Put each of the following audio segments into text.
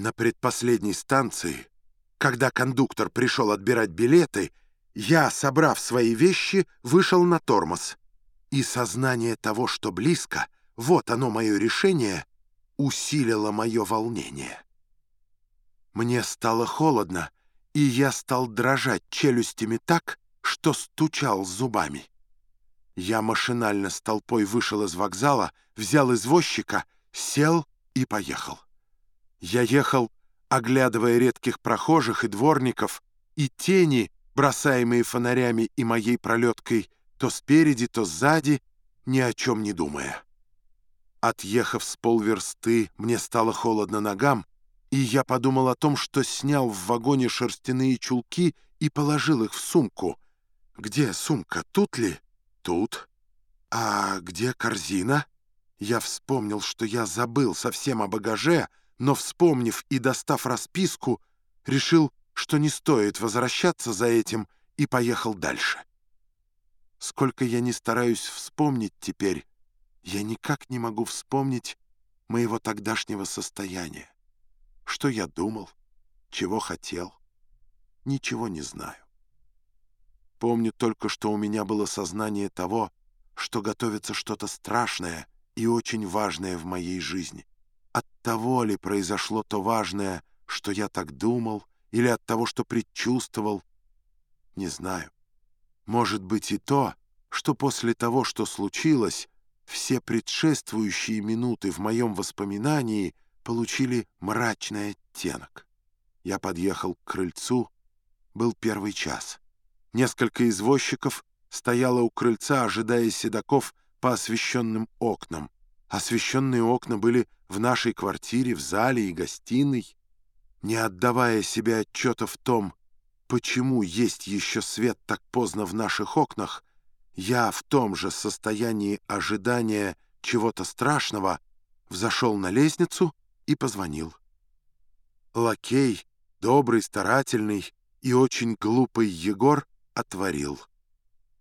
На предпоследней станции, когда кондуктор пришел отбирать билеты, я, собрав свои вещи, вышел на тормоз. И сознание того, что близко, вот оно мое решение, усилило мое волнение. Мне стало холодно, и я стал дрожать челюстями так, что стучал зубами. Я машинально с толпой вышел из вокзала, взял извозчика, сел и поехал. Я ехал, оглядывая редких прохожих и дворников, и тени, бросаемые фонарями и моей пролеткой, то спереди, то сзади, ни о чем не думая. Отъехав с полверсты, мне стало холодно ногам, и я подумал о том, что снял в вагоне шерстяные чулки и положил их в сумку. Где сумка? Тут ли? Тут. А где корзина? Я вспомнил, что я забыл совсем о багаже, но, вспомнив и достав расписку, решил, что не стоит возвращаться за этим, и поехал дальше. Сколько я не стараюсь вспомнить теперь, я никак не могу вспомнить моего тогдашнего состояния. Что я думал, чего хотел, ничего не знаю. Помню только, что у меня было сознание того, что готовится что-то страшное и очень важное в моей жизни. От того ли произошло то важное, что я так думал, или от того, что предчувствовал, не знаю. Может быть и то, что после того, что случилось, все предшествующие минуты в моем воспоминании получили мрачный оттенок. Я подъехал к крыльцу, был первый час. Несколько извозчиков стояло у крыльца, ожидая седаков по освещенным окнам. Освещенные окна были в нашей квартире, в зале и гостиной. Не отдавая себе отчета в том, почему есть еще свет так поздно в наших окнах, я в том же состоянии ожидания чего-то страшного взошел на лестницу и позвонил. Лакей, добрый, старательный и очень глупый Егор отворил.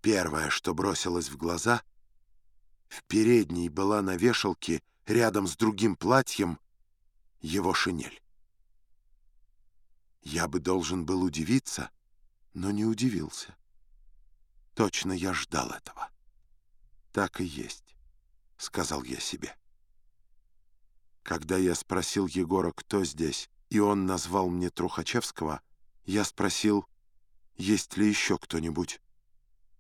Первое, что бросилось в глаза, в передней была на вешалке рядом с другим платьем его шинель. Я бы должен был удивиться, но не удивился. Точно я ждал этого. Так и есть, — сказал я себе. Когда я спросил Егора, кто здесь, и он назвал мне Трухачевского, я спросил, есть ли еще кто-нибудь.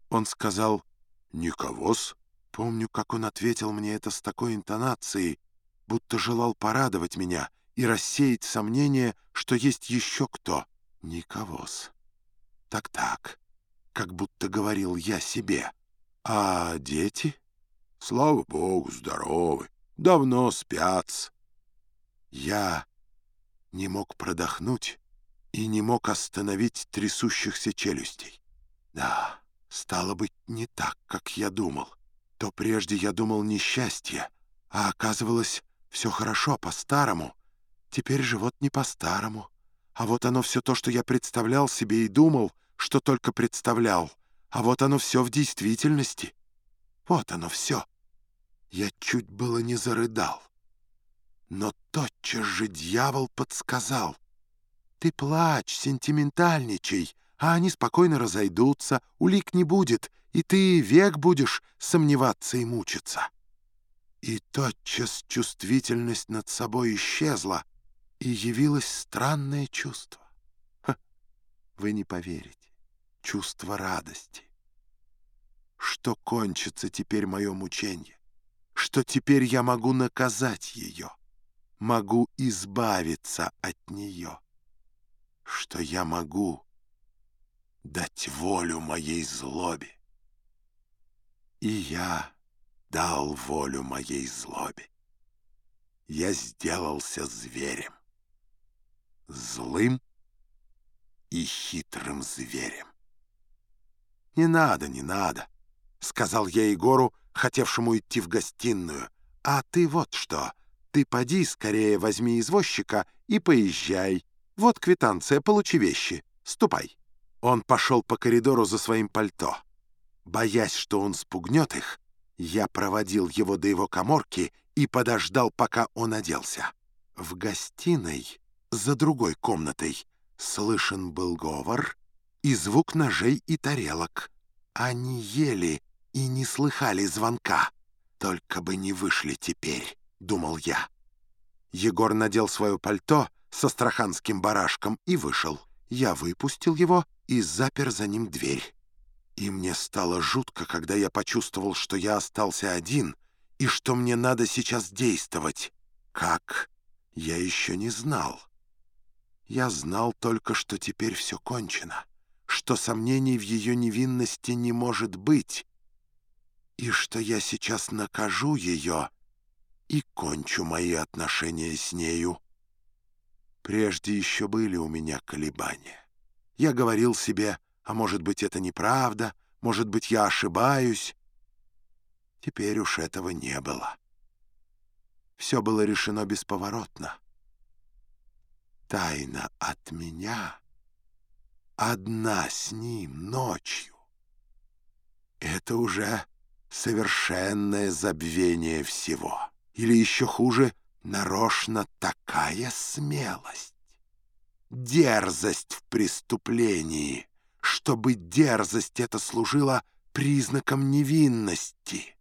Он сказал «Никого-с». Помню, как он ответил мне это с такой интонацией, будто желал порадовать меня и рассеять сомнение, что есть еще кто. Никого-с. Так-так, как будто говорил я себе. А дети? Слава богу, здоровы. Давно спят. Я не мог продохнуть и не мог остановить трясущихся челюстей. Да, стало быть, не так, как я думал то прежде я думал несчастье, а оказывалось все хорошо по-старому. Теперь же вот не по-старому. А вот оно все то, что я представлял себе и думал, что только представлял. А вот оно все в действительности. Вот оно все. Я чуть было не зарыдал. Но тотчас же дьявол подсказал. «Ты плачь, сентиментальничай, а они спокойно разойдутся, улик не будет, и ты век будешь сомневаться и мучиться. И тотчас чувствительность над собой исчезла, и явилось странное чувство. Ха, вы не поверите. Чувство радости. Что кончится теперь мое мучение? Что теперь я могу наказать ее? Могу избавиться от нее? Что я могу дать волю моей злобе? И я дал волю моей злобе. Я сделался зверем. Злым и хитрым зверем. «Не надо, не надо», — сказал я Егору, хотевшему идти в гостиную. «А ты вот что, ты поди скорее возьми извозчика и поезжай. Вот квитанция, получи вещи. Ступай». Он пошел по коридору за своим пальто. Боясь, что он спугнет их, я проводил его до его коморки и подождал, пока он оделся. В гостиной за другой комнатой, слышен был говор и звук ножей и тарелок. Они ели и не слыхали звонка. Только бы не вышли теперь, думал я. Егор надел свое пальто с астраханским барашком и вышел. Я выпустил его и запер за ним дверь. И мне стало жутко, когда я почувствовал, что я остался один и что мне надо сейчас действовать. Как? Я еще не знал. Я знал только, что теперь все кончено, что сомнений в ее невинности не может быть, и что я сейчас накажу ее и кончу мои отношения с нею. Прежде еще были у меня колебания. Я говорил себе, а может быть, это неправда, может быть, я ошибаюсь. Теперь уж этого не было. Все было решено бесповоротно. Тайна от меня, одна с ним ночью. Это уже совершенное забвение всего. Или еще хуже, нарочно такая смелость. Дерзость в преступлении, чтобы дерзость эта служила признаком невинности.